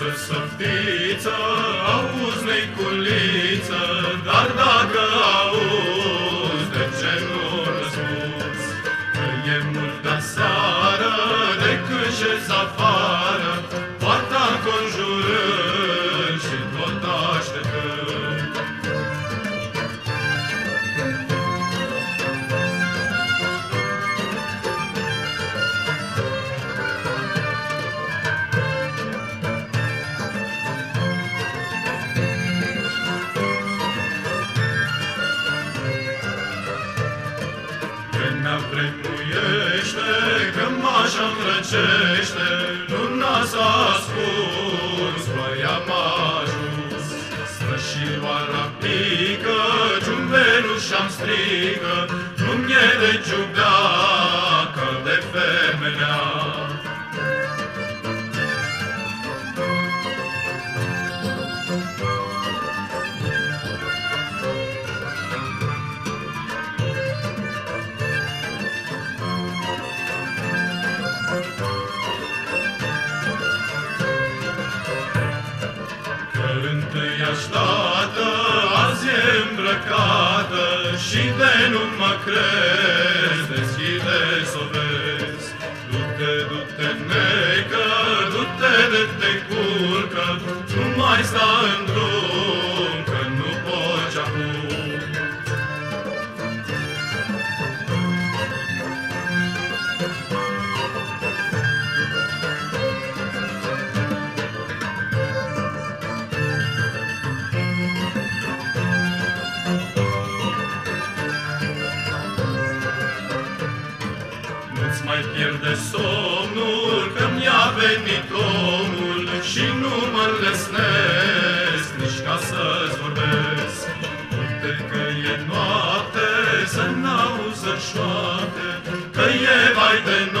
sus softiță, auzi neculiță, dar dacă auzi, de ce nu răspunzi? Că e Tremuiește, că mașa răcește, luna s-a spus, ploaia m-a ajuns. Strășioara pică, ciumbelușa-mi strigă, nu-mi e de ciudacă întâia-și tată azi e îmbrăcată Și de nu mă crezi, mai pierde somnul, când mi-a venit omul și nu mă înlesnesc nici ca să-ți vorbesc. Uite că e noapte, să n-auză șoate, că e mai de noapte.